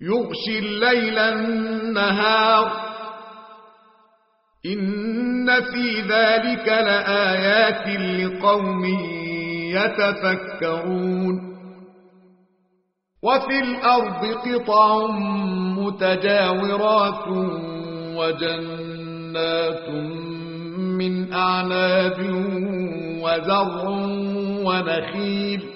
يغشي الليل النهار. إن في ذلك لآيات لقوم يتفكرون. وفي الأرض قطع متجاورات وجنات من أعناب وزرع ونخيل.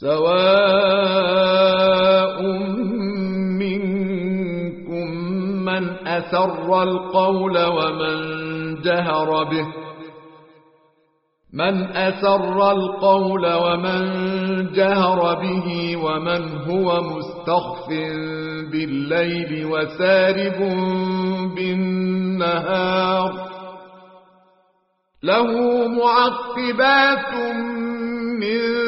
سواء منكم من أسر القول ومن جهر به. من أسر القول ومن جهر به ومن هو مستخف بالليل وسارب بالنهار. له معقبات من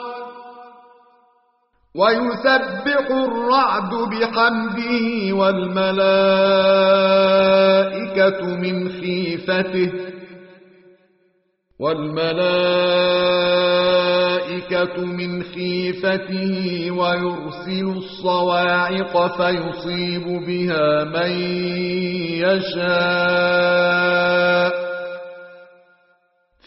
ويسبح الرعد بحمده والملائكة من خيفته والملائكة من خيفته ويرسل الصواعق فيصيب بها من يشاء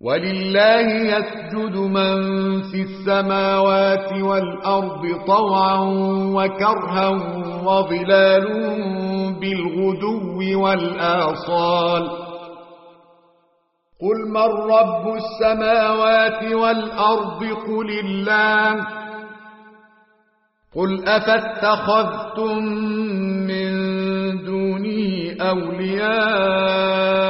ولله يسجد من في السماوات والأرض طوعا وكرها وظلال بالغدو والآصال. قل من رب السماوات والأرض؟ قل الله. قل أفاتخذتم من دونه أولياء؟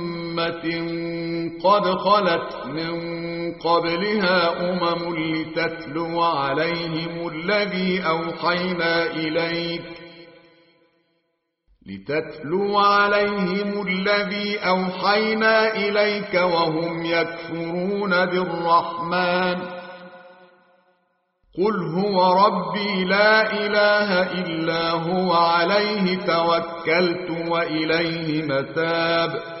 أمة قد خلت من قبلها أمم لتتلو عليهم الذي أوحينا إليك. لتتلو عليهم الذي أوحينا إليك وهم يكفرون بالرحمن. قل هو ربي لا إله إلا هو عليه توكلت وإليه متاب.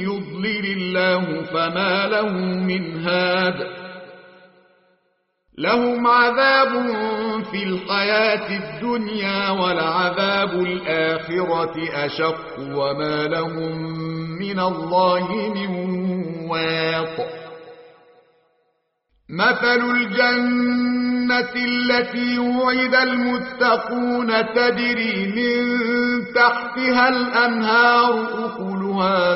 يضلل الله فما له من هاد. لهم عذاب في الحياة الدنيا ولعذاب الآخرة أشق وما لهم من الله من واق. مثل الجنة التي وعد المتقون تجري من تحتها الأنهار أكلها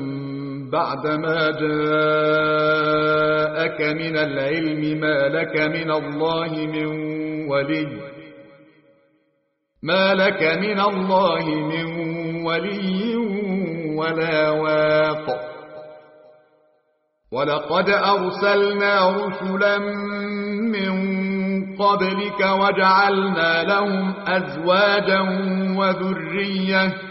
بعدما جاءك من العلم ما لك من الله من ولي. ما لك من الله من ولي ولا واق. ولقد أرسلنا رسلا من قبلك وجعلنا لهم أزواجا وذرية.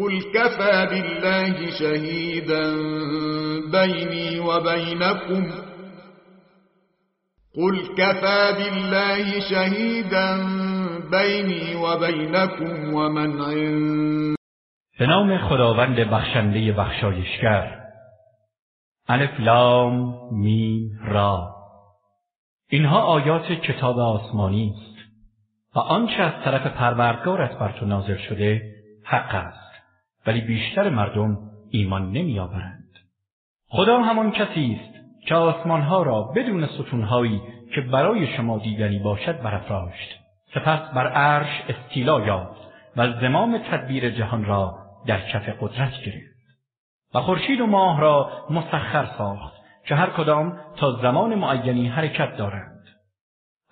قل كفى بالله شهيدا بيني وبينكم. قل كفى بالله شهيدا بيني وبينكم ومن عند. به نام خداوند بخشنده بخشایشگر. الف لام میم را. اینها آیات کتاب آسمانی است و آنچه از طرف پروردگارت بر تو نازل شده حق است. ولی بیشتر مردم ایمان نمیآورند. خدا همان کسی است که آسمانها را بدون ستونهایی که برای شما دیدنی باشد برافراشت. سپس بر عرش استیلا یافت و زمام تدبیر جهان را در کف قدرت گرفت. و خورشید و ماه را مسخر ساخت که هر کدام تا زمان معینی حرکت دارند.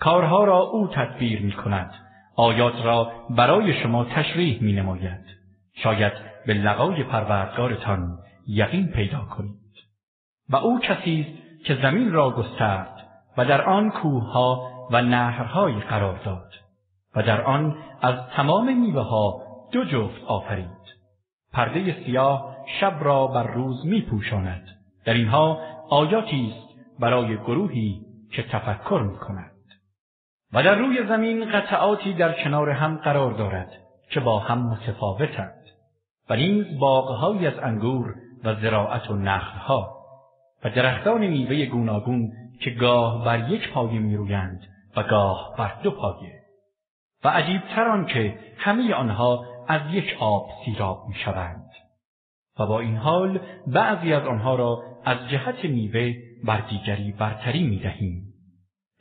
کارها را او تدبیر می کند آیات را برای شما تشریح می نماید. شاید به لقای پروردگارتان یقین پیدا کنید. و او کسی است که زمین را گسترد و در آن کوهها و نهرهایی قرار داد و در آن از تمام میوه ها دو جفت آفرید. پرده سیاه شب را بر روز می پوشاند. در اینها آیاتی است برای گروهی که تفکر می کنند. و در روی زمین قطعاتی در کنار هم قرار دارد که با هم متفاوتند و نیز باغهایی از انگور و زراعت و نخلها و درختان میوه گوناگون که گاه بر یک پایه میرویند و گاه بر دو پایه. و عجیبتر آن که همه آنها از یک آب سیراب می‌شوند. و با این حال بعضی از آنها را از جهت میوه بر دیگری برتری می‌دهیم.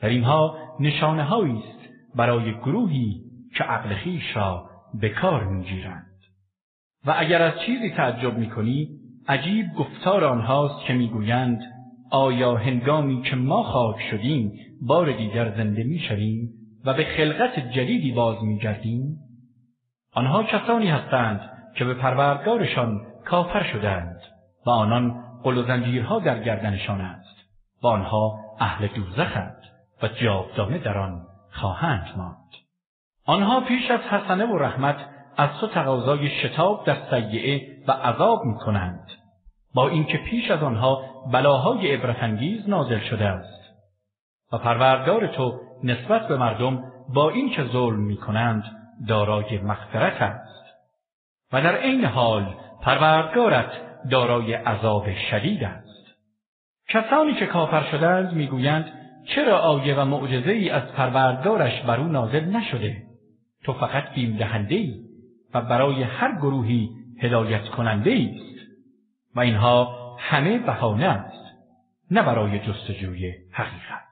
در اینها نشانه است برای گروهی که عقل خویش را به کار می‌گیرند. و اگر از چیزی تعجب می‌کنی عجیب گفتار آنهاست که می‌گویند آیا هنگامی که ما خاک شدیم بار دیگر زنده می‌شویم و به خلقت جدیدی باز میگردیم؟ آنها کسانی هستند که به پروردگارشان کافر شدند و آنان غل و زنجیرها در گردنشان است. و آنها اهل دوزخند و جاودانه در آن خواهند ماند. آنها پیش از حسنه و رحمت از تو تقاضای شتاب در سیئه و عذاب می کنند با اینکه پیش از آنها بلاهای عبرتانگیز نازل شده است. و پروردگار تو نسبت به مردم با اینکه ظلم می کنند دارای مغفرت است. و در عین حال پروردگارت دارای عذاب شدید است. کسانی که کافر شدند می‌گویند چرا آیه و معجزه ای از پروردگارش بر او نازل نشده؟ تو فقط بیم دهنده ای و برای هر گروهی هدایت کننده است و اینها همه بهانه است نه برای جستجوی حقیقت.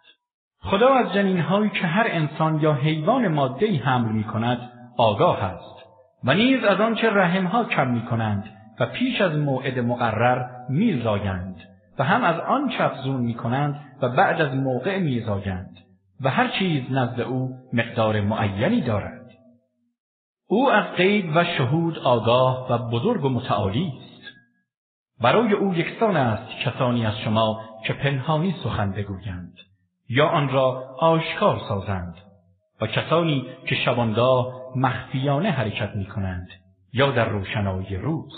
خدا از جنینهایی که هر انسان یا حیوان ماده ای حمل می کند آگاه است و نیز از آنچه رحمها کم می کنند و پیش از موعد مقرر میزایند و هم از آن افزون می کنند و بعد از موقع میزایند. و هر چیز نزد او مقدار معینی دارد. او از غیب و شهود آگاه و بزرگ و متعالی است. برای او یکسان است کسانی از شما که پنهانی سخن بگویند یا آن را آشکار سازند و کسانی که شبانگاه مخفیانه حرکت می کنند یا در روشنایی روز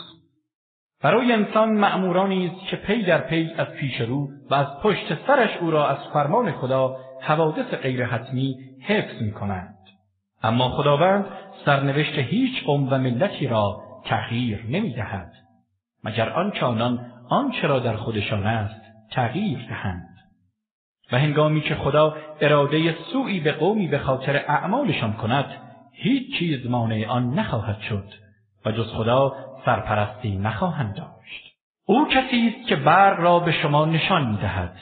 برای انسان مأمورانی است که پی در پی از پیش رو و از پشت سرش او را از فرمان خدا حوادث غیر حتمی حفظ می کنند. اما خداوند سرنوشت هیچ قوم و ملتی را تغییر نمی دهد. مگر آنکه آنان آنچه را در خودشان است تغییر دهند. و هنگامی که خدا اراده سوئی به قومی به خاطر اعمالشان کند هیچ چیز مانع آن نخواهد شد و جز خدا سرپرستی نخواهند داشت او کسی است که برق را به شما نشان می‌دهد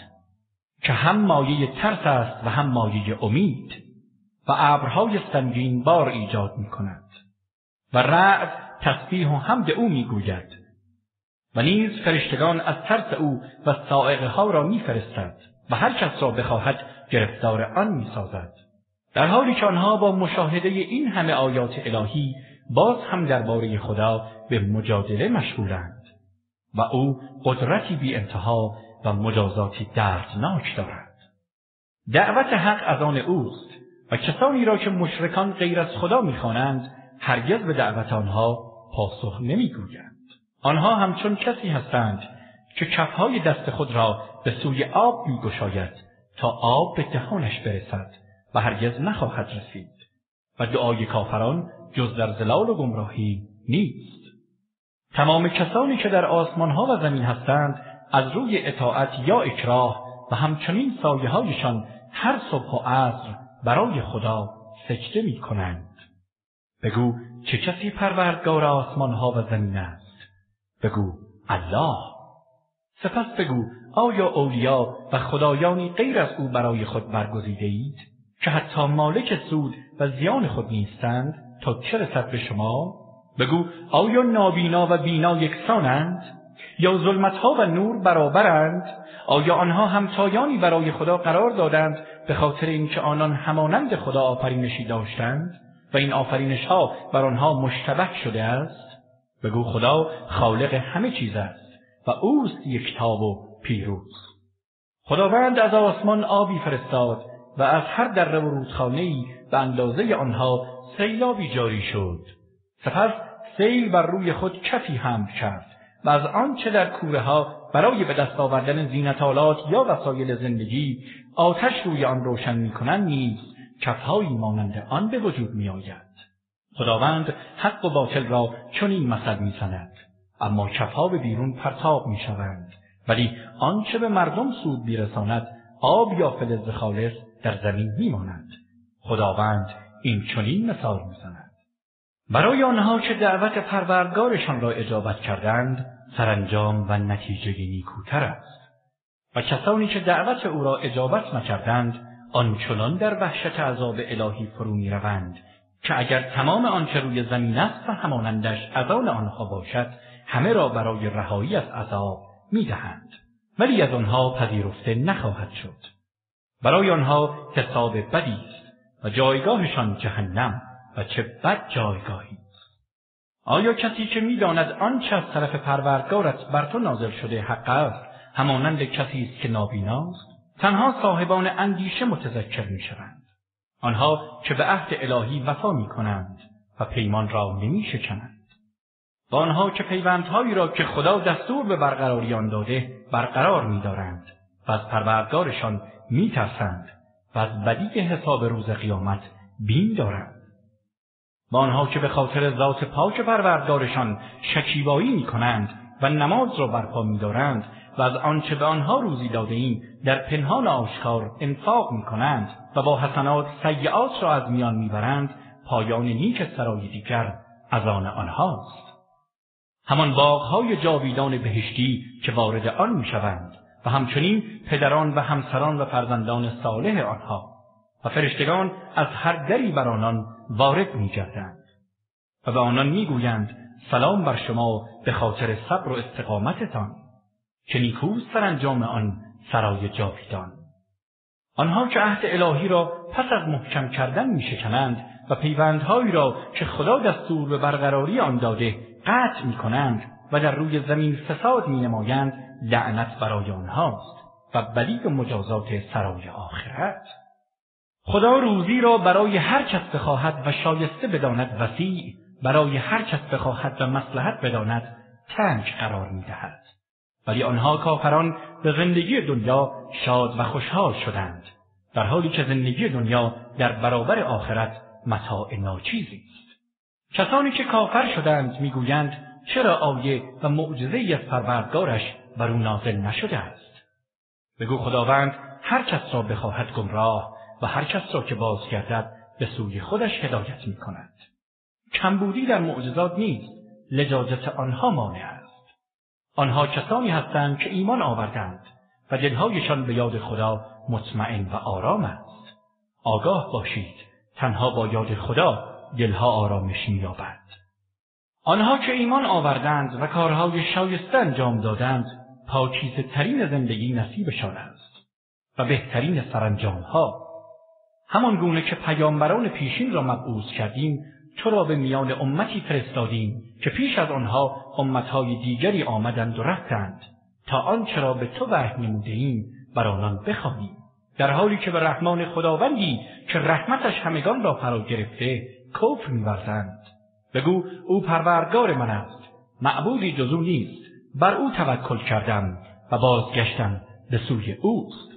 که هم مایه ترس است و هم مایه امید و ابرهای سنگین بار ایجاد می کند و رعد تسبیح و حمد او می‌گوید. و نیز فرشتگان از ترس او و صاعقه ها را میفرستد و هر کس را بخواهد گرفتار آن می‌سازد. در حالی که آنها با مشاهده این همه آیات الهی باز هم درباره خدا به مجادله مشغولند. و او قدرتی بی انتها و مجازاتی دردناک دارد. دعوت حق از آن اوست و کسانی را که مشرکان غیر از خدا می‌خوانند هرگز به دعوت آنها پاسخ نمی‌گویند. آنها همچون کسی هستند که کفهای دست خود را به سوی آب میگشاید تا آب به دهانش برسد و هرگز نخواهد رسید و دعای کافران جز در ضلال و گمراهی نیست تمام کسانی که در آسمانها و زمین هستند از روی اطاعت یا اکراه و همچنین سایه هایشان هر صبح و عصر برای خدا سجده می کنند. بگو چه کسی پروردگار آسمانها و زمین است؟ بگو الله. سپس بگو آیا اولیا و خدایانی غیر از او برای خود برگزیده اید که حتی مالک سود و زیان خود نیستند تا چه رسد به شما بگو آیا نابینا و بینا یکسانند یا ظلمتها و نور برابرند آیا آنها همتایانی برای خدا قرار دادند به خاطر اینکه آنان همانند خدا آفرینشی داشتند و این آفرینش ها بر آنها مشتبه شده است بگو خدا خالق همه چیز است و اوست یکتا و پیروز. خداوند از آسمان آبی فرستاد و از هر دره و رودخانهای به اندازه آنها سیلابی جاری شد. سپس سیل بر روی خود کفی حمل کرد. و از آنچه در کوره ها برای به دست آوردن زینت آلات یا وسایل زندگی آتش روی آن روشن می‌کنند نیز کفهایی مانند آن به وجود میآید. خداوند حق و باطل را چنین مثل می‌زند. اما کفها به بیرون پرتاب می‌شوند. ولی آنچه به مردم سود میرساند آب یا فلز خالص در زمین میماند. خداوند این چنین مثال می‌زند. برای آنها که دعوت پروردگارشان را اجابت کردند سرانجام و نتیجه نیکوتر است. و کسانی که دعوت او را اجابت نکردند آنچنان در وحشت عذاب الهی فرو می‌روند که اگر تمام آنچه روی زمین است و همانندش از آن آنها باشد همه را برای رهایی از عذاب می‌دهند. ولی از آنها پذیرفته نخواهد شد. برای آنها حساب بدی است و جایگاهشان جهنم و چه بد جایگاهی! آیا کسی که می‌داند آنچه از طرف پروردگارت بر تو نازل شده حق است همانند کسی است که نابیناست؟ تنها صاحبان اندیشه متذکر می‌شوند. آنها که به عهد الهی وفا می‌کنند و پیمان را نمیشکنند. و آنها که پیوندهایی را که خدا دستور به برقراری آن داده برقرار میدارند و از پروردگارشان میترسند و از بدی حساب روز قیامت بیم دارند. و آنها که به خاطر ذات پاک پروردگارشان شکیبایی می کنند و نماز را برپا می دارند و از آنچه به آنها روزی داده ایم در پنهان آشکار انفاق می کنند و با حسنات سیئات را از میان می‌برند پایان نیک سرای دیگر از آن آنهاست. همان باغهای جاویدان بهشتی که وارد آن می‌شوند و همچنین پدران و همسران و فرزندان صالح آنها و فرشتگان از هر دری بر آنان وارد میگردند و به آنان می‌گویند سلام بر شما به خاطر صبر و استقامتتان که نیکوست سرانجام آن سرای جاویدان. آنها که عهد الهی را پس از محکم کردن میشکنند و پیوندهایی را که خدا دستور به برقراری آن داده قطع می‌کنند و در روی زمین فساد مینمایند لعنت برای آنهاست و بدی مجازات سرای آخرت. خدا روزی را برای هر کس بخواهد و شایسته بداند وسیع برای هر کس بخواهد و مصلحت بداند تنگ قرار می‌دهد. ولی آنها کافران به زندگی دنیا شاد و خوشحال شدند در حالی که زندگی دنیا در برابر آخرت متاع ناچیزی است. کسانی که کافر شدند می‌گویند چرا آیه و معجزه از پروردگارش بر او نازل نشده است؟ بگو خداوند هر کس را بخواهد گمراه و هر کس را که بازگردد به سوی خودش هدایت می کند. کمبودی در معجزات نیست لجاجت آنها مانع است. آنها کسانی هستند که ایمان آوردند و دلهایشان به یاد خدا مطمئن و آرام است. آگاه باشید تنها با یاد خدا دلها آرامش مییابد. آنها که ایمان آوردند و کارهای شایسته انجام دادند پاکیزه ترین زندگی نصیبشان است و بهترین سرانجامها همان گونه که پیامبران پیشین را مبعوث کردیم تو را به میان امتی فرستادیم که پیش از آنها امتهای دیگری آمدند و رفتند. تا آنچه را به تو وحی نمودهایم بر آنان بخوانی در حالی که به رحمان خداوندی که رحمتش همگان را فرا گرفته کفر میورزند. بگو او پروردگار من است. معبودی جز او نیست. بر او توکل کردم و بازگشتم به سوی اوست.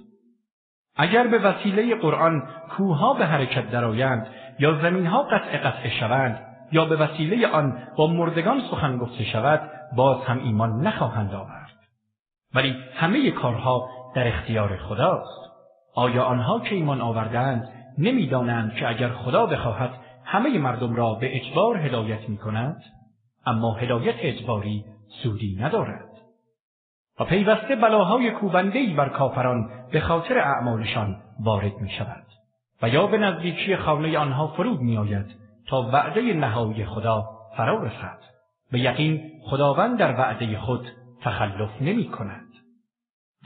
اگر به وسیله قرآن کوهها به حرکت درآیند یا زمینها قطعه قطعه شوند یا به وسیله آن با مردگان سخن گفته شود باز هم ایمان نخواهند آورد. ولی همه کارها در اختیار خداست. آیا آنها که ایمان آوردند نمی‌دانند که اگر خدا بخواهد همه مردم را به اجبار هدایت می کند اما هدایت اجباری سودی ندارد. و پیوسته بلاهای کوبندهای بر کافران به خاطر اعمالشان وارد می شود و یا به نزدیکی خانه آنها فرود می آید تا وعده نهایی خدا فرا رسد. به یقین خداوند در وعده خود تخلف نمی کند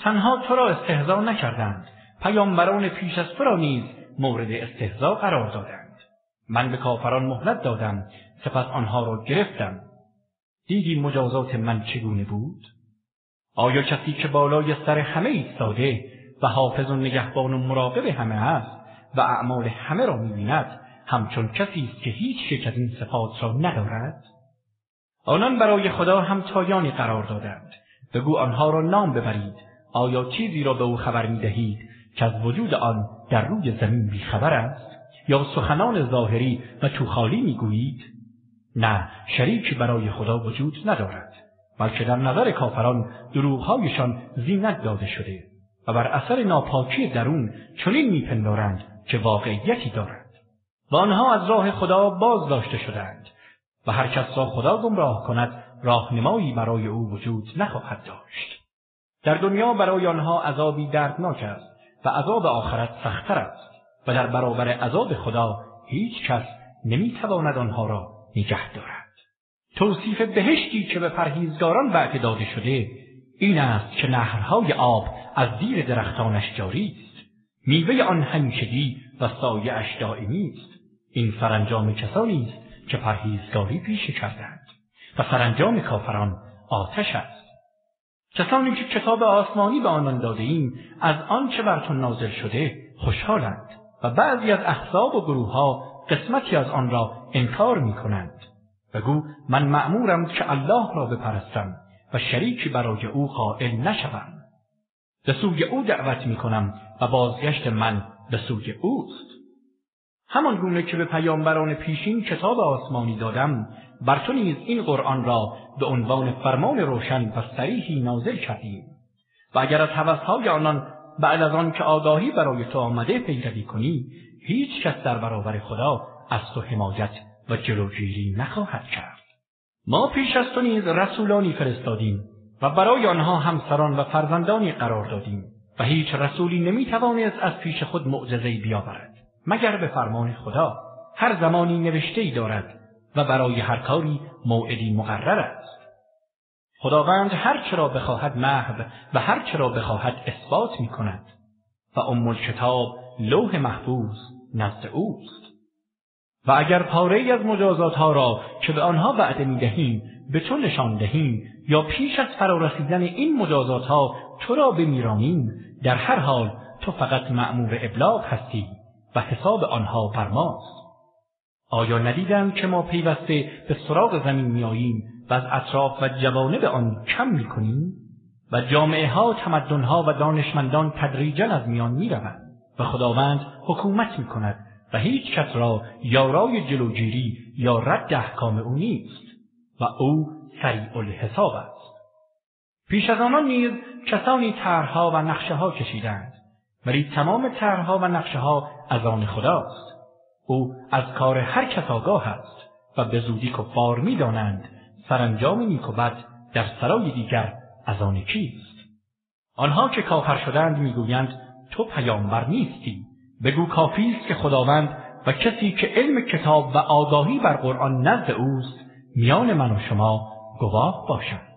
تنها تو را استهزا نکردند. پیامبران پیش از تو را نیز مورد استهزا قرار دادند. من به کافران مهلت دادم. سپس آنها را گرفتم. دیدی مجازات من چگونه بود؟ آیا کسی که بالای سر همه ایستاده و حافظ و نگهبان و مراقب همه است و اعمال همه را می‌بیند همچون کسی است که هیچ یک از این صفات را ندارد؟ آنان برای خدا همتایانی قرار دادند. بگو آنها را نام ببرید. آیا چیزی را به او خبر می‌دهید که از وجود آن در روی زمین بیخبر است؟ یا سخنان ظاهری و توخالی می‌گویید؟ نه شریکی برای خدا وجود ندارد. بلکه در نظر کافران دروغهایشان زینت داده شده و بر اثر ناپاکی درون چنین میپندارند که واقعیتی دارد و آنها از راه خدا باز داشته شدند و هر کس را خدا گمراه کند راهنمایی برای او وجود نخواهد داشت. در دنیا برای آنها عذابی دردناک است و عذاب آخرت سختتر است و در برابر عذاب خدا هیچ کس نمی‌تواند آنها را نگه دارد. توصیف بهشتی که به پرهیزگاران وعده داده شده این است که نهرهای آب از زیر درختانش جاری است. میوه آن همیشگی و سایه دائمی است. این سرانجام کسانی است که پرهیزگاری پیشه کردند و سرانجام کافران آتش است. کسانی که کتاب آسمانی به آنان داده ایم از آنچه بر تو نازل شده خوشحالند و بعضی از احزاب و گروه ها قسمتی از آن را انکار می کنند. بگو من مأمورم که الله را بپرستم و شریکی برای او قائل نشوم. به سوی او دعوت می کنم و بازگشت من به سوی اوست. همان گونه که به پیامبران پیشین کتاب آسمانی دادم بر تو نیز این قرآن را به عنوان فرمان روشن و صریحی نازل کردیم و اگر از هوسهای آنان بعد از آن که آگاهی برای تو آمده پیروی کنی هیچ کس در برابر خدا از تو حمایت و جلوگیری نخواهد کرد. ما پیش از تو نیز رسولانی فرستادیم و برای آنها همسران و فرزندانی قرار دادیم و هیچ رسولی نمی‌توانست از پیش خود معجزهای بیاورد. مگر به فرمان خدا هر زمانی نوشته ای دارد و برای هر کاری موعدی مقرر است. خداوند هر چه را بخواهد محو و هر چه را بخواهد اثبات می کند و ام الکتاب لوح محفوظ نزد اوست. و اگر پاره ای از مجازات ها را که به آنها وعده می دهیم به تو نشان دهیم یا پیش از فرارسیدن این مجازات ها تو را بمیرانیم در هر حال تو فقط مأمور ابلاغ هستی و حساب آنها بر ماست. آیا ندیدند که ما پیوسته به سراغ زمین میآییم و از اطراف و جوانب آن کم می‌کنیم؟ و جامعه ها تمدن ها و دانشمندان تدریجا از میان می‌روند و خداوند حکومت می‌کند و هیچ کس را یارای جلوگیری یا رد احکام او نیست و او سریع الحساب است. پیش از آنان نیز کسانی طرحها و نقشه ها کشیدند ولی تمام طرحها و نقشه ها از آن خداست. او از کار هر کس آگاه است و به زودی کفار می‌دانند سرانجام نیک و بد در سرای دیگر از آن کیست آنها که کافر شدند می‌گویند تو پیامبر نیستی. بگو کافی است که خداوند و کسی که علم کتاب و آگاهی بر قرآن نزد اوست میان من و شما گواه باشند